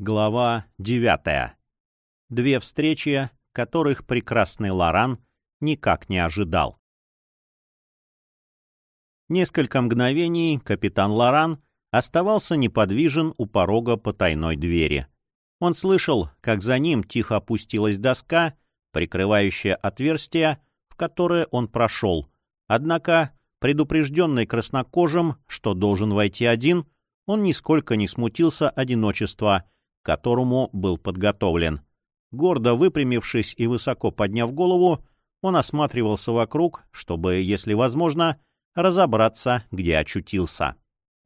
Глава 9. Две встречи, которых прекрасный Лоран никак не ожидал. Несколько мгновений капитан Лоран оставался неподвижен у порога потайной двери. Он слышал, как за ним тихо опустилась доска, прикрывающая отверстие, в которое он прошел. Однако, предупрежденный краснокожим, что должен войти один, он нисколько не смутился одиночества — которому был подготовлен. Гордо выпрямившись и высоко подняв голову, он осматривался вокруг, чтобы, если возможно, разобраться, где очутился.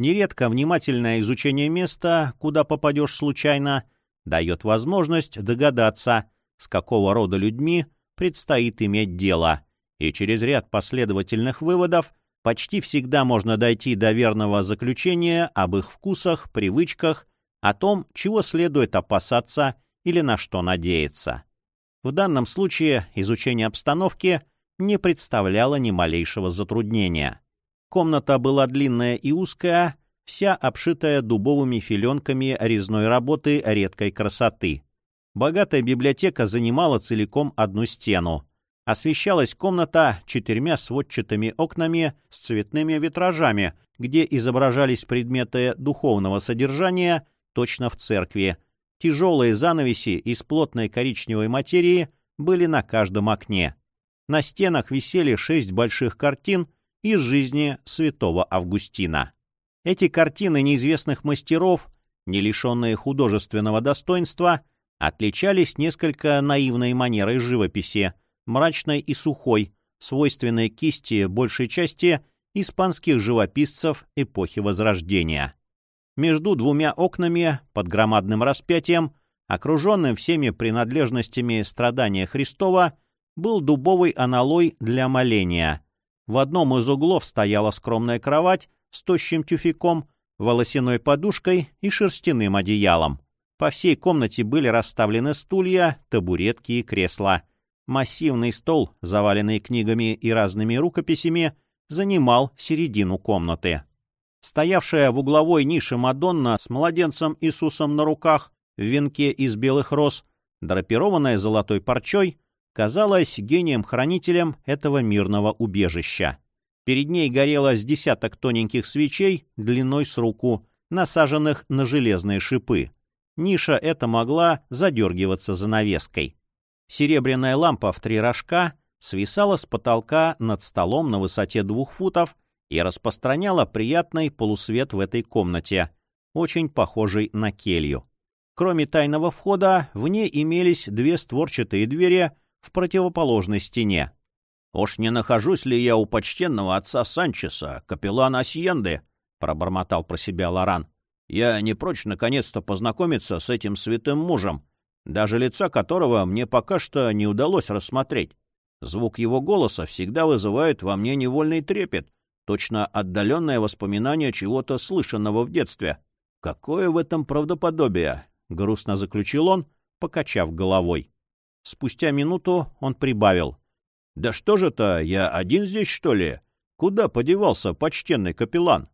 Нередко внимательное изучение места, куда попадешь случайно, дает возможность догадаться, с какого рода людьми предстоит иметь дело, и через ряд последовательных выводов почти всегда можно дойти до верного заключения об их вкусах, привычках о том, чего следует опасаться или на что надеяться. В данном случае изучение обстановки не представляло ни малейшего затруднения. Комната была длинная и узкая, вся обшитая дубовыми филенками резной работы редкой красоты. Богатая библиотека занимала целиком одну стену. Освещалась комната четырьмя сводчатыми окнами с цветными витражами, где изображались предметы духовного содержания точно в церкви. Тяжелые занавеси из плотной коричневой материи были на каждом окне. На стенах висели шесть больших картин из жизни святого Августина. Эти картины неизвестных мастеров, не лишенные художественного достоинства, отличались несколько наивной манерой живописи, мрачной и сухой, свойственной кисти большей части испанских живописцев эпохи Возрождения. Между двумя окнами, под громадным распятием, окруженным всеми принадлежностями страдания Христова, был дубовый аналой для моления. В одном из углов стояла скромная кровать с тощим тюфяком, волосяной подушкой и шерстяным одеялом. По всей комнате были расставлены стулья, табуретки и кресла. Массивный стол, заваленный книгами и разными рукописями, занимал середину комнаты. Стоявшая в угловой нише Мадонна с младенцем Иисусом на руках в венке из белых роз, драпированная золотой парчой, казалась гением-хранителем этого мирного убежища. Перед ней горело с десяток тоненьких свечей длиной с руку, насаженных на железные шипы. Ниша эта могла задергиваться занавеской. Серебряная лампа в три рожка свисала с потолка над столом на высоте двух футов и распространяла приятный полусвет в этой комнате, очень похожий на келью. Кроме тайного входа, в ней имелись две створчатые двери в противоположной стене. «Уж не нахожусь ли я у почтенного отца Санчеса, капеллана Асьенды?» — пробормотал про себя Лоран. «Я не прочь наконец-то познакомиться с этим святым мужем, даже лица которого мне пока что не удалось рассмотреть. Звук его голоса всегда вызывает во мне невольный трепет, Точно отдаленное воспоминание чего-то слышанного в детстве. Какое в этом правдоподобие? Грустно заключил он, покачав головой. Спустя минуту он прибавил. «Да что же это, я один здесь, что ли? Куда подевался почтенный капеллан?»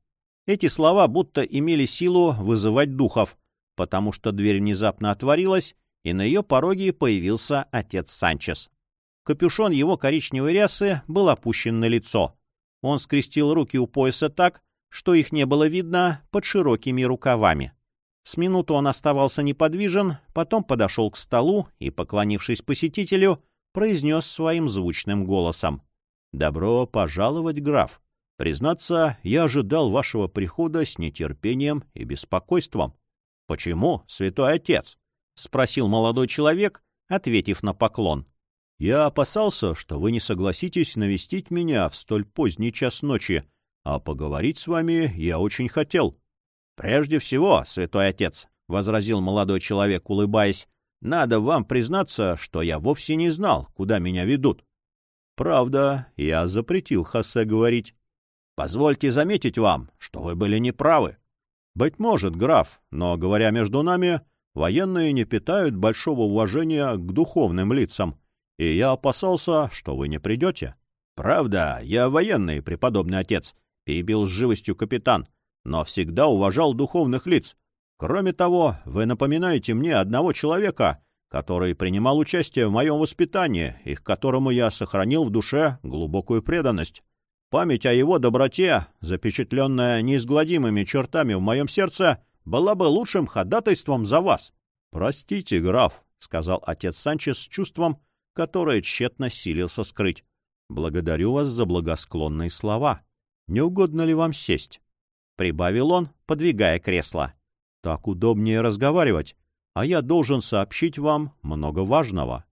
Эти слова будто имели силу вызывать духов, потому что дверь внезапно отворилась, и на ее пороге появился отец Санчес. Капюшон его коричневой рясы был опущен на лицо. Он скрестил руки у пояса так, что их не было видно под широкими рукавами. С минуту он оставался неподвижен, потом подошел к столу и, поклонившись посетителю, произнес своим звучным голосом. «Добро пожаловать, граф. Признаться, я ожидал вашего прихода с нетерпением и беспокойством». «Почему, святой отец?» — спросил молодой человек, ответив на поклон. Я опасался, что вы не согласитесь навестить меня в столь поздний час ночи, а поговорить с вами я очень хотел. — Прежде всего, святой отец, — возразил молодой человек, улыбаясь, — надо вам признаться, что я вовсе не знал, куда меня ведут. — Правда, я запретил Хосе говорить. — Позвольте заметить вам, что вы были неправы. — Быть может, граф, но, говоря между нами, военные не питают большого уважения к духовным лицам — и я опасался, что вы не придете. — Правда, я военный, преподобный отец, — перебил с живостью капитан, — но всегда уважал духовных лиц. Кроме того, вы напоминаете мне одного человека, который принимал участие в моем воспитании и к которому я сохранил в душе глубокую преданность. Память о его доброте, запечатленная неизгладимыми чертами в моем сердце, была бы лучшим ходатайством за вас. — Простите, граф, — сказал отец Санчес с чувством, которое тщетно силился скрыть. — Благодарю вас за благосклонные слова. Не угодно ли вам сесть? — прибавил он, подвигая кресло. — Так удобнее разговаривать, а я должен сообщить вам много важного.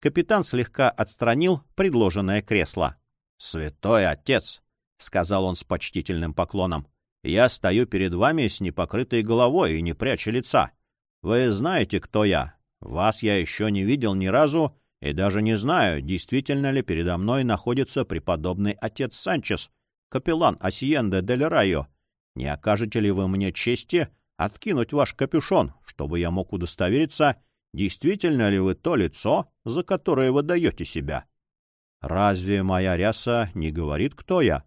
Капитан слегка отстранил предложенное кресло. — Святой отец, — сказал он с почтительным поклоном, — я стою перед вами с непокрытой головой и не пряча лица. Вы знаете, кто я. Вас я еще не видел ни разу и даже не знаю, действительно ли передо мной находится преподобный отец Санчес, капеллан Асиенде дель Райо. Не окажете ли вы мне чести откинуть ваш капюшон, чтобы я мог удостовериться, действительно ли вы то лицо, за которое вы даете себя? Разве моя ряса не говорит, кто я?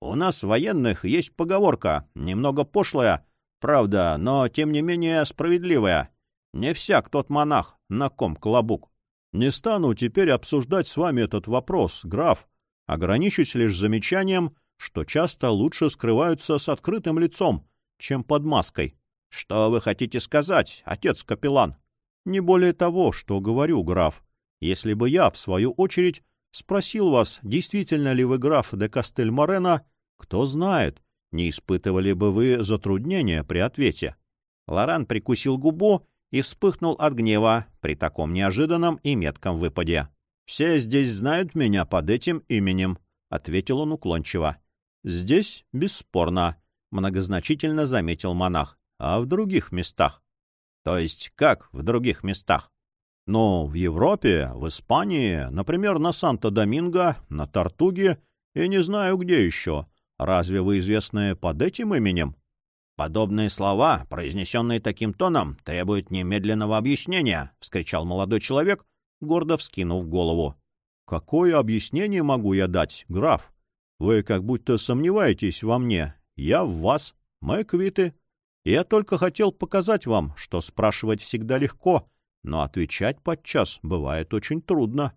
У нас, военных, есть поговорка, немного пошлая, правда, но, тем не менее, справедливая. Не всяк тот монах, на ком клобук. Не стану теперь обсуждать с вами этот вопрос, граф, ограничусь лишь замечанием, что часто лучше скрываются с открытым лицом, чем под маской. Что вы хотите сказать, отец-капеллан? Не более того, что говорю, граф. Если бы я, в свою очередь, спросил вас, действительно ли вы граф де Кастель-Морено, кто знает, не испытывали бы вы затруднения при ответе. Лоран прикусил губу и вспыхнул от гнева при таком неожиданном и метком выпаде. «Все здесь знают меня под этим именем», — ответил он уклончиво. «Здесь бесспорно», — многозначительно заметил монах а в других местах. То есть как в других местах? Ну, в Европе, в Испании, например, на Санто-Доминго, на Тартуге и не знаю где еще. Разве вы известны под этим именем? Подобные слова, произнесенные таким тоном, требуют немедленного объяснения, — вскричал молодой человек, гордо вскинув голову. — Какое объяснение могу я дать, граф? Вы как будто сомневаетесь во мне. Я в вас. Мы квиты. Я только хотел показать вам, что спрашивать всегда легко, но отвечать подчас бывает очень трудно.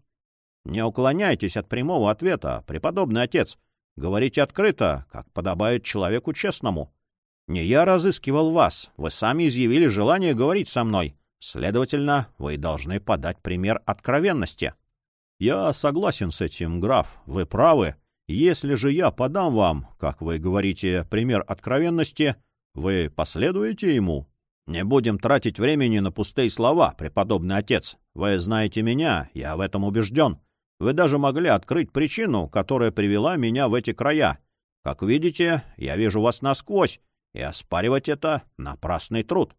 Не уклоняйтесь от прямого ответа, преподобный отец. Говорите открыто, как подобает человеку честному. Не я разыскивал вас, вы сами изъявили желание говорить со мной. Следовательно, вы должны подать пример откровенности. Я согласен с этим, граф, вы правы. Если же я подам вам, как вы говорите, пример откровенности — вы последуете ему? Не будем тратить времени на пустые слова, преподобный отец. Вы знаете меня, я в этом убежден. Вы даже могли открыть причину, которая привела меня в эти края. Как видите, я вижу вас насквозь, и оспаривать это — напрасный труд.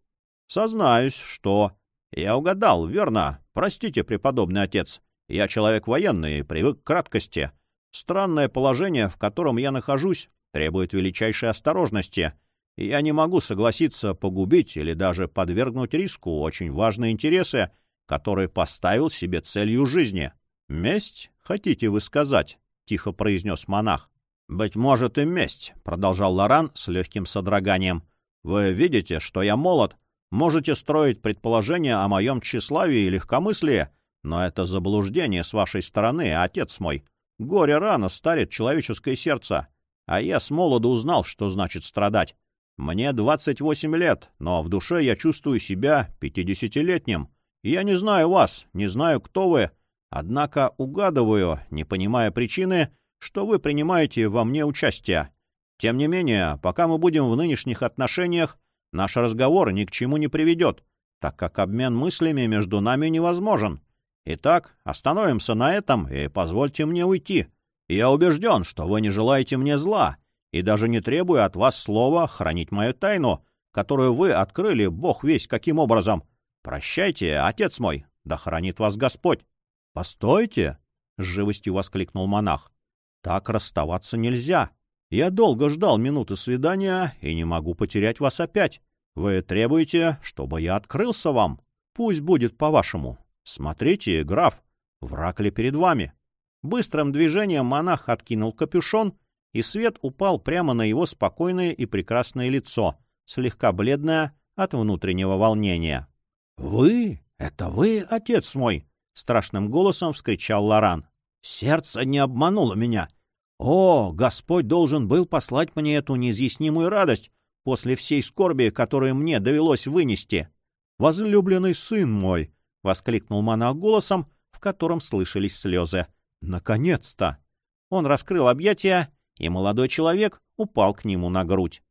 Сознаюсь, что... Я угадал, верно. Простите, преподобный отец. Я человек военный и привык к краткости. Странное положение, в котором я нахожусь, требует величайшей осторожности — я не могу согласиться погубить или даже подвергнуть риску очень важные интересы, которые поставил себе целью жизни. «Месть, хотите вы сказать?» — тихо произнес монах. «Быть может и месть», — продолжал Лоран с легким содроганием. «Вы видите, что я молод, можете строить предположения о моем тщеславии и легкомыслии, но это заблуждение с вашей стороны, отец мой. Горе рано старит человеческое сердце, а я с молоду узнал, что значит страдать. Мне 28 лет, но в душе я чувствую себя пятидесятилетним. Я не знаю вас, не знаю, кто вы, однако угадываю, не понимая причины, что вы принимаете во мне участие. Тем не менее, пока мы будем в нынешних отношениях, наш разговор ни к чему не приведет, так как обмен мыслями между нами невозможен. Итак, остановимся на этом и позвольте мне уйти. Я убежден, что вы не желаете мне зла, и даже не требую от вас слова хранить мою тайну, которую вы открыли, бог весь каким образом. Прощайте, отец мой, да хранит вас Господь. — Постойте! — с живостью воскликнул монах. — Так расставаться нельзя. Я долго ждал минуты свидания и не могу потерять вас опять. Вы требуете, чтобы я открылся вам. Пусть будет по-вашему. Смотрите, граф, враг ли перед вами? Быстрым движением монах откинул капюшон и свет упал прямо на его спокойное и прекрасное лицо, слегка бледное, от внутреннего волнения. «Вы? Это вы, отец мой?» — страшным голосом вскричал Лоран. «Сердце не обмануло меня. О, Господь должен был послать мне эту неизъяснимую радость после всей скорби, которую мне довелось вынести. «Возлюбленный сын мой!» — воскликнул монах голосом, в котором слышались слезы. «Наконец-то!» Он раскрыл объятия, и молодой человек упал к нему на грудь.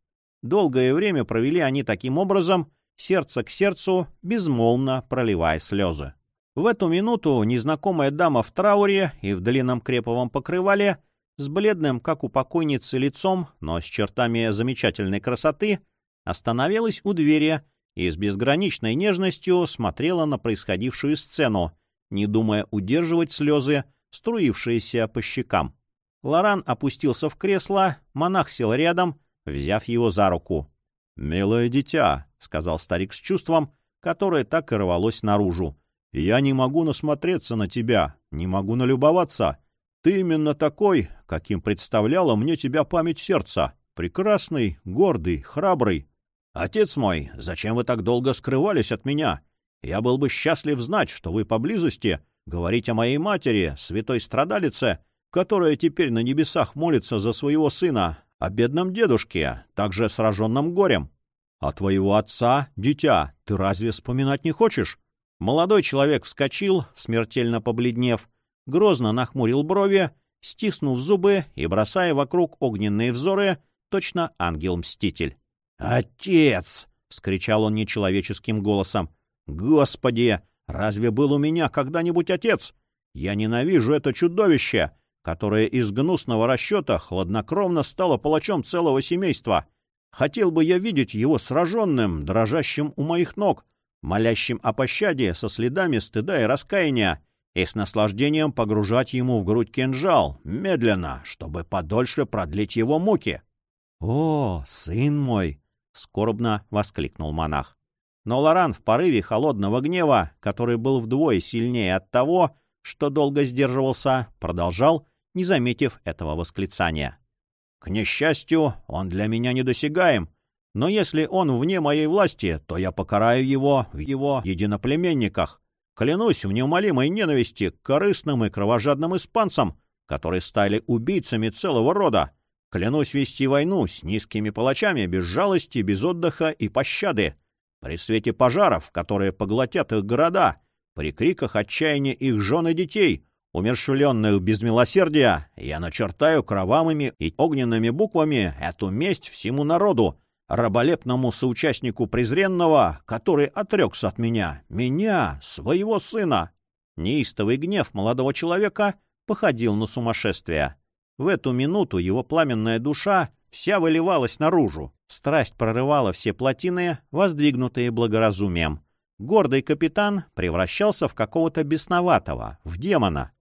Долгое время провели они таким образом, сердце к сердцу, безмолвно проливая слезы. В эту минуту незнакомая дама в трауре и в длинном креповом покрывале — с бледным, как у покойницы, лицом, но с чертами замечательной красоты, остановилась у двери и с безграничной нежностью смотрела на происходившую сцену, не думая удерживать слезы, струившиеся по щекам. Лоран опустился в кресло, монах сел рядом, взяв его за руку. «Милое дитя», — сказал старик с чувством, которое так и рвалось наружу, — «я не могу насмотреться на тебя, не могу налюбоваться. Ты именно такой, каким представляла мне тебя память сердца. Прекрасный, гордый, храбрый. Отец мой, зачем вы так долго скрывались от меня? Я был бы счастлив знать, что вы поблизости, говорить о моей матери, святой страдалице, которая теперь на небесах молится за своего сына, о бедном дедушке, также сраженном горем. А твоего отца, дитя, ты разве вспоминать не хочешь? Молодой человек вскочил, смертельно побледнев, грозно нахмурил брови, стиснув зубы и бросая вокруг огненные взоры, точно ангел-мститель. «Отец!» — вскричал он нечеловеческим голосом. «Господи! Разве был у меня когда-нибудь отец? Я ненавижу это чудовище, которое из гнусного расчета хладнокровно стало палачом целого семейства. Хотел бы я видеть его сраженным, дрожащим у моих ног, молящим о пощаде со следами стыда и раскаяния, и с наслаждением погружать ему в грудь кинжал, медленно, чтобы подольше продлить его муки. — О, сын мой! — скорбно воскликнул монах. Но Лоран в порыве холодного гнева, который был вдвое сильнее от того, что долго сдерживался, продолжал, не заметив этого восклицания. — К несчастью, он для меня недосягаем, но если он вне моей власти, то я покараю его в его единоплеменниках, Клянусь в неумолимой ненависти к корыстным и кровожадным испанцам, которые стали убийцами целого рода. Клянусь вести войну с низкими палачами без жалости, без отдыха и пощады. При свете пожаров, которые поглотят их города, при криках отчаяния их жен и детей, умершвленных без милосердия, я начертаю кровавыми и огненными буквами эту месть всему народу, раболепному соучастнику презренного, который отрекся от меня, меня, своего сына. Неистовый гнев молодого человека походил на сумасшествие. В эту минуту его пламенная душа вся выливалась наружу. Страсть прорывала все плотины, воздвигнутые благоразумием. Гордый капитан превращался в какого-то бесноватого, в демона.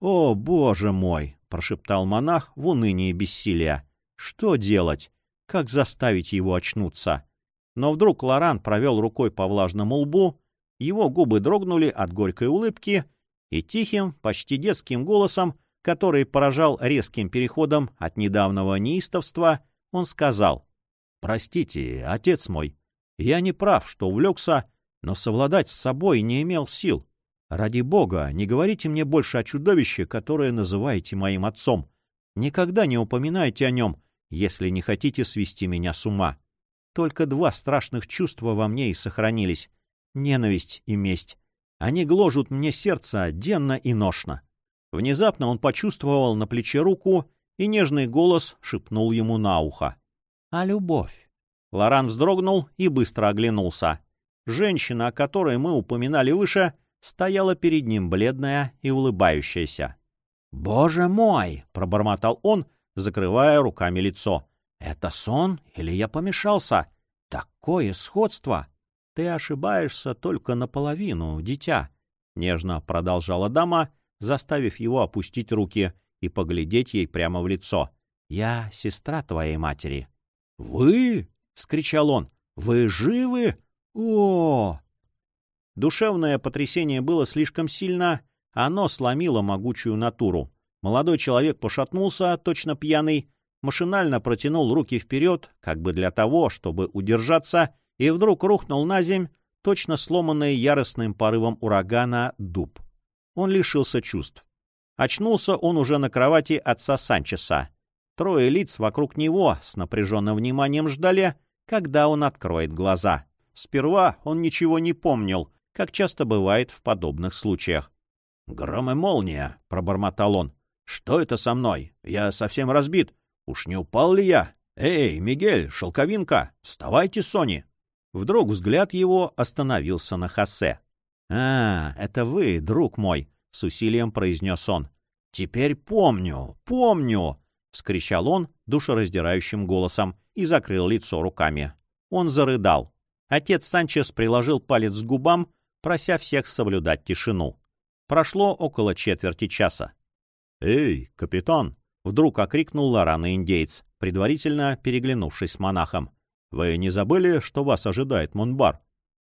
«О, боже мой!» — прошептал монах в унынии бессилия. «Что делать? Как заставить его очнуться? Но вдруг Лоран провел рукой по влажному лбу, его губы дрогнули от горькой улыбки, и тихим, почти детским голосом, который поражал резким переходом от недавнего неистовства, он сказал, «Простите, отец мой, я не прав, что увлекся, но совладать с собой не имел сил. Ради бога, не говорите мне больше о чудовище, которое называете моим отцом. Никогда не упоминайте о нем, если не хотите свести меня с ума. Только два страшных чувства во мне и сохранились — ненависть и месть. Они гложут мне сердце денно и ношно. Внезапно он почувствовал на плече руку, и нежный голос шепнул ему на ухо. — А любовь? Лоран вздрогнул и быстро оглянулся. Женщина, о которой мы упоминали выше, стояла перед ним бледная и улыбающаяся. «Боже мой!» — пробормотал он, закрывая руками лицо. «Это сон или я помешался? Такое сходство!» «Ты ошибаешься только наполовину, дитя», — нежно продолжала дама, заставив его опустить руки и поглядеть ей прямо в лицо. «Я сестра твоей матери». «Вы?» — вскричал он. «Вы живы? О!» Душевное потрясение было слишком сильно, оно сломило могучую натуру. Молодой человек пошатнулся, точно пьяный, машинально протянул руки вперед, как бы для того, чтобы удержаться и вдруг рухнул на земь, точно сломанный яростным порывом урагана, дуб. Он лишился чувств. Очнулся он уже на кровати отца Санчеса. Трое лиц вокруг него с напряженным вниманием ждали, когда он откроет глаза. Сперва он ничего не помнил, как часто бывает в подобных случаях. «Гром и молния!» — пробормотал он. «Что это со мной? Я совсем разбит. Уж не упал ли я? Эй, Мигель, шелковинка, вставайте, Сони!» Вдруг взгляд его остановился на Хосе. «А, это вы, друг мой!» — с усилием произнес он. «Теперь помню, помню!» — вскричал он душераздирающим голосом и закрыл лицо руками. Он зарыдал. Отец Санчес приложил палец к губам, прося всех соблюдать тишину. Прошло около четверти часа. «Эй, капитан!» — вдруг окрикнул Лорана индейц, предварительно переглянувшись с монахом. «Вы не забыли, что вас ожидает Монбар?»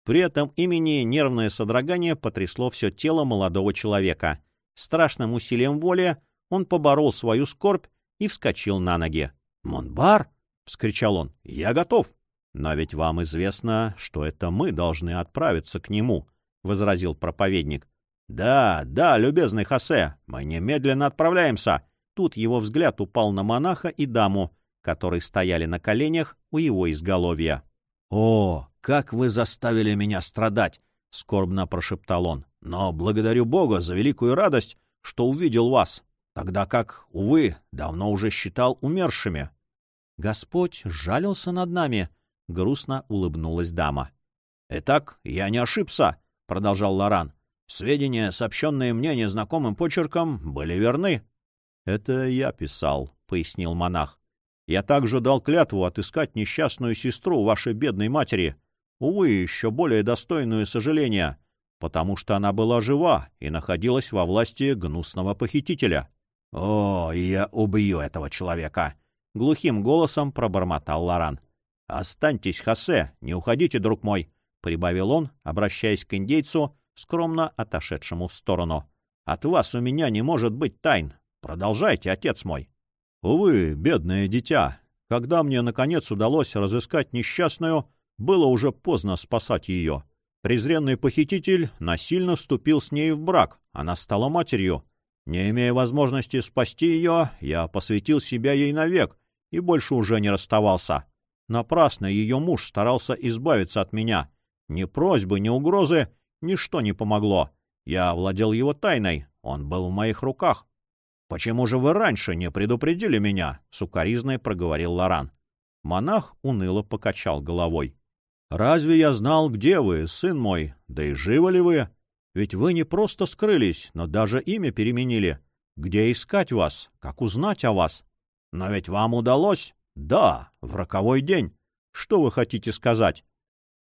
При этом имени нервное содрогание потрясло все тело молодого человека. Страшным усилием воли он поборол свою скорбь и вскочил на ноги. «Монбар!» — вскричал он. «Я готов!» «Но ведь вам известно, что это мы должны отправиться к нему», — возразил проповедник. «Да, да, любезный Хосе, мы немедленно отправляемся!» Тут его взгляд упал на монаха и даму, которые стояли на коленях у его изголовья. «О, как вы заставили меня страдать!» — скорбно прошептал он. «Но благодарю Бога за великую радость, что увидел вас, тогда как, увы, давно уже считал умершими». «Господь жалился над нами», — грустно улыбнулась дама. «Итак, я не ошибся», — продолжал Лоран. Сведения, сообщенные мне незнакомым почерком, были верны. — Это я писал, — пояснил монах. — Я также дал клятву отыскать несчастную сестру вашей бедной матери. Увы, еще более достойную сожаления, потому что она была жива и находилась во власти гнусного похитителя. — О, я убью этого человека! — глухим голосом пробормотал Лоран. — Останьтесь, Хосе, не уходите, друг мой! — прибавил он, обращаясь к индейцу, скромно отошедшему в сторону. «От вас у меня не может быть тайн. Продолжайте, отец мой». «Увы, бедное дитя, когда мне, наконец, удалось разыскать несчастную, было уже поздно спасать ее. Презренный похититель насильно вступил с ней в брак, она стала матерью. Не имея возможности спасти ее, я посвятил себя ей навек и больше уже не расставался. Напрасно ее муж старался избавиться от меня. Ни просьбы, ни угрозы Ничто не помогло. Я владел его тайной, он был в моих руках. «Почему же вы раньше не предупредили меня?» — сукоризной проговорил Лоран. Монах уныло покачал головой. «Разве я знал, где вы, сын мой? Да и живы ли вы? Ведь вы не просто скрылись, но даже имя переменили. Где искать вас? Как узнать о вас? Но ведь вам удалось? Да, в роковой день. Что вы хотите сказать?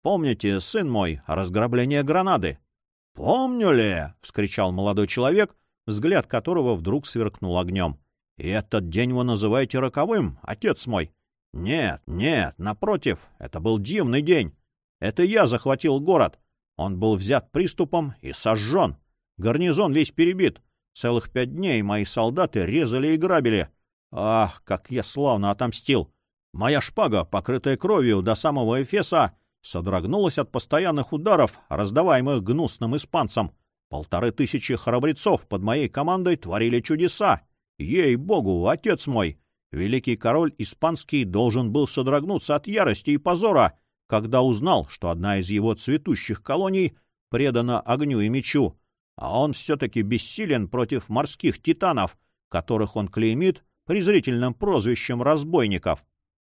Помните, сын мой, разграбление Гранады? — Помню ли? — вскричал молодой человек, взгляд которого вдруг сверкнул огнем. — И этот день вы называете роковым, отец мой? — Нет, нет, напротив, это был дивный день. Это я захватил город. Он был взят приступом и сожжен. Гарнизон весь перебит. Целых пять дней мои солдаты резали и грабили. Ах, как я славно отомстил! Моя шпага, покрытая кровью до самого Эфеса, содрогнулась от постоянных ударов, раздаваемых гнусным испанцам. Полторы тысячи храбрецов под моей командой творили чудеса. Ей-богу, отец мой! Великий король испанский должен был содрогнуться от ярости и позора, когда узнал, что одна из его цветущих колоний предана огню и мечу, а он все-таки бессилен против морских титанов, которых он клеймит презрительным прозвищем разбойников.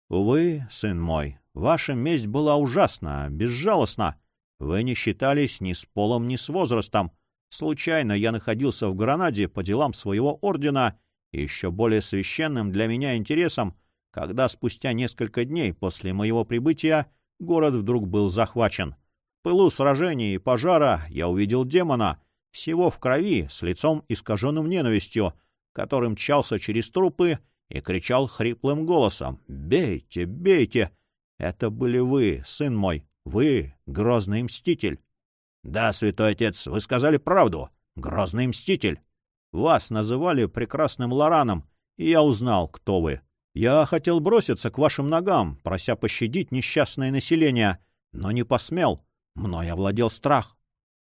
Увы, сын мой, Ваша месть была ужасна, безжалостна. Вы не считались ни с полом, ни с возрастом. Случайно я находился в Гранаде по делам своего ордена, и еще более священным для меня интересом, когда спустя несколько дней после моего прибытия город вдруг был захвачен. В пылу сражения и пожара я увидел демона, всего в крови, с лицом искаженным ненавистью, который мчался через трупы и кричал хриплым голосом «Бейте, бейте!» Это были вы, сын мой, вы, грозный мститель. Да, святой отец, вы сказали правду, грозный мститель. Вас называли прекрасным Лораном, и я узнал, кто вы. Я хотел броситься к вашим ногам, прося пощадить несчастное население, но не посмел. Мной овладел страх.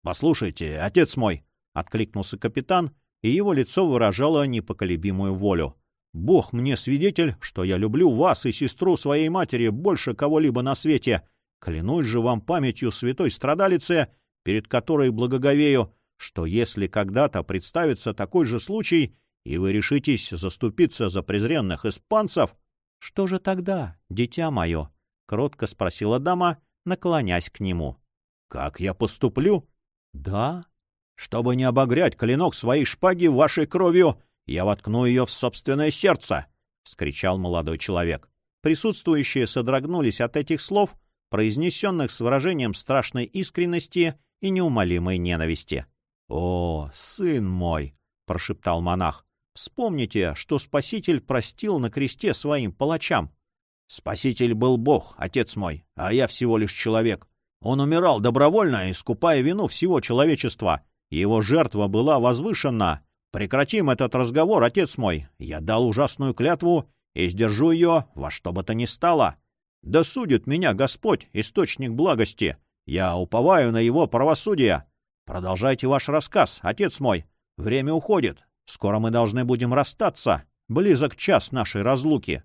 «Послушайте, отец мой!» — откликнулся капитан, и его лицо выражало непоколебимую волю. «Бог мне свидетель, что я люблю вас и сестру своей матери больше кого-либо на свете. Клянусь же вам памятью святой страдалицы, перед которой благоговею, что если когда-то представится такой же случай, и вы решитесь заступиться за презренных испанцев, — Что же тогда, дитя мое? — кротко спросила дама, наклонясь к нему. — Как я поступлю? — Да. Чтобы не обогрять клинок своей шпаги вашей кровью, я воткну ее в собственное сердце! — вскричал молодой человек. Присутствующие содрогнулись от этих слов, произнесенных с выражением страшной искренности и неумолимой ненависти. — О, сын мой! — прошептал монах. Вспомните, что Спаситель простил на кресте своим палачам. Спаситель был Бог, отец мой, а я всего лишь человек. Он умирал добровольно, искупая вину всего человечества. Его жертва была возвышена. Прекратим этот разговор, отец мой. Я дал ужасную клятву и сдержу ее во что бы то ни стало. Да судит меня Господь, источник благости. Я уповаю на его правосудие. Продолжайте ваш рассказ, отец мой. Время уходит. Скоро мы должны будем расстаться. Близок час нашей разлуки.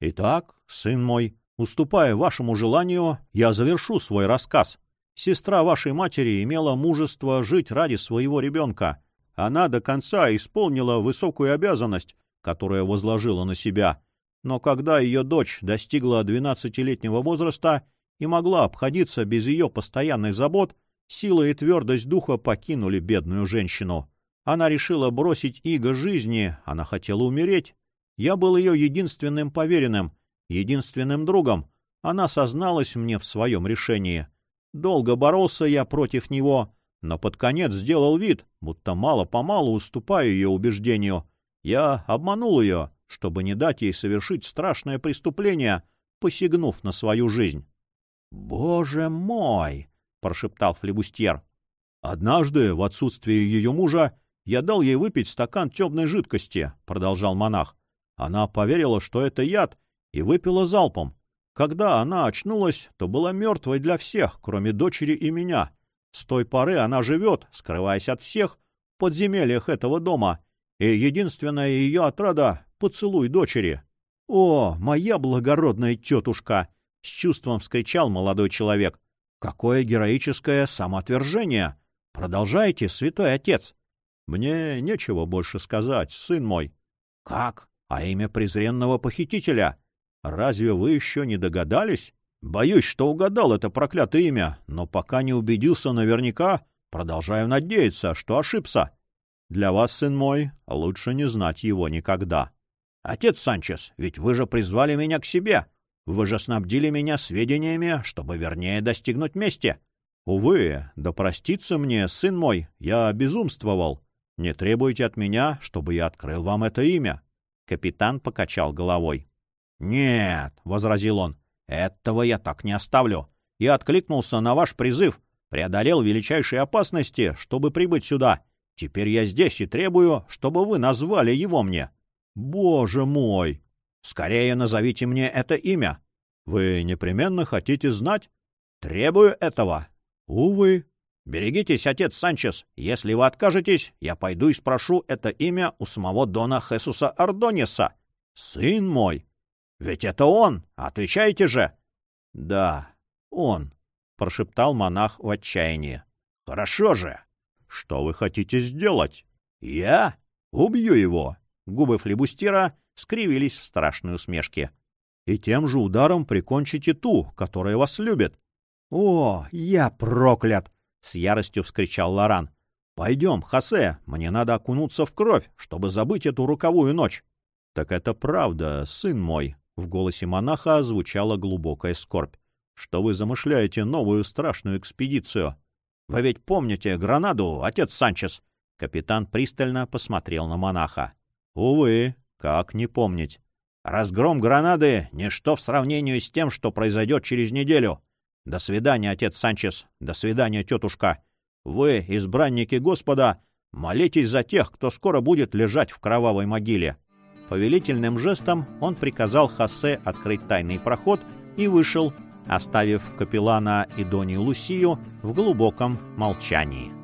Итак, сын мой, уступая вашему желанию, я завершу свой рассказ. Сестра вашей матери имела мужество жить ради своего ребенка. Она до конца исполнила высокую обязанность, которую возложила на себя. Но когда ее дочь достигла двенадцатилетнего возраста и могла обходиться без ее постоянных забот, сила и твердость духа покинули бедную женщину. Она решила бросить иго жизни, она хотела умереть. Я был ее единственным поверенным, единственным другом. Она созналась мне в своем решении. Долго боролся я против него, но под конец сделал вид, будто мало-помалу уступаю ее убеждению. Я обманул ее, чтобы не дать ей совершить страшное преступление, посягнув на свою жизнь. — Боже мой! — прошептал флебустьер. Однажды, в отсутствие ее мужа, я дал ей выпить стакан темной жидкости, — продолжал монах. Она поверила, что это яд, и выпила залпом. Когда она очнулась, то была мертвой для всех, кроме дочери и меня. С той поры она живет, скрываясь от всех, в подземельях этого дома, и единственная ее отрада — поцелуй дочери. — О, моя благородная тетушка! — с чувством вскричал молодой человек. — Какое героическое самоотвержение! Продолжайте, святой отец! Мне нечего больше сказать, сын мой. — Как? А имя презренного похитителя? Разве вы еще не догадались? Боюсь, что угадал это проклятое имя, но пока не убедился наверняка, продолжаю надеяться, что ошибся. Для вас, сын мой, лучше не знать его никогда. Отец Санчес, ведь вы же призвали меня к себе. Вы же снабдили меня сведениями, чтобы вернее достигнуть мести. Увы, да простится мне, сын мой, я безумствовал. Не требуйте от меня, чтобы я открыл вам это имя. Капитан покачал головой. «Нет», — возразил он, — «этого я так не оставлю. Я откликнулся на ваш призыв, преодолел величайшие опасности, чтобы прибыть сюда. Теперь я здесь и требую, чтобы вы назвали его мне». «Боже мой! Скорее назовите мне это имя. Вы непременно хотите знать?» «Требую этого». «Увы, «Берегитесь, отец Санчес. Если вы откажетесь, я пойду и спрошу это имя у самого Дона Хесуса Ардонеса. Сын мой! Ведь это он! Отвечайте же!» «Да, он», — прошептал монах в отчаянии. «Хорошо же! Что вы хотите сделать? Я убью его!» Губы флебустира скривились в страшной усмешке. «И тем же ударом прикончите ту, которая вас любит». «О, я проклят!» — с яростью вскричал Лоран. «Пойдем, Хосе, мне надо окунуться в кровь, чтобы забыть эту руковую ночь». «Так это правда, сын мой», — в голосе монаха звучала глубокая скорбь, «что вы замышляете новую страшную экспедицию. Вы ведь помните Гранаду, отец Санчес?» Капитан пристально посмотрел на монаха. «Увы, как не помнить. Разгром Гранады — ничто в сравнении с тем, что произойдет через неделю. До свидания, отец Санчес, до свидания, тетушка. Вы, избранники Господа, молитесь за тех, кто скоро будет лежать в кровавой могиле». Повелительным жестом он приказал Хосе открыть тайный проход и вышел, оставив капеллана и Дони Лусию в глубоком молчании.